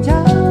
家。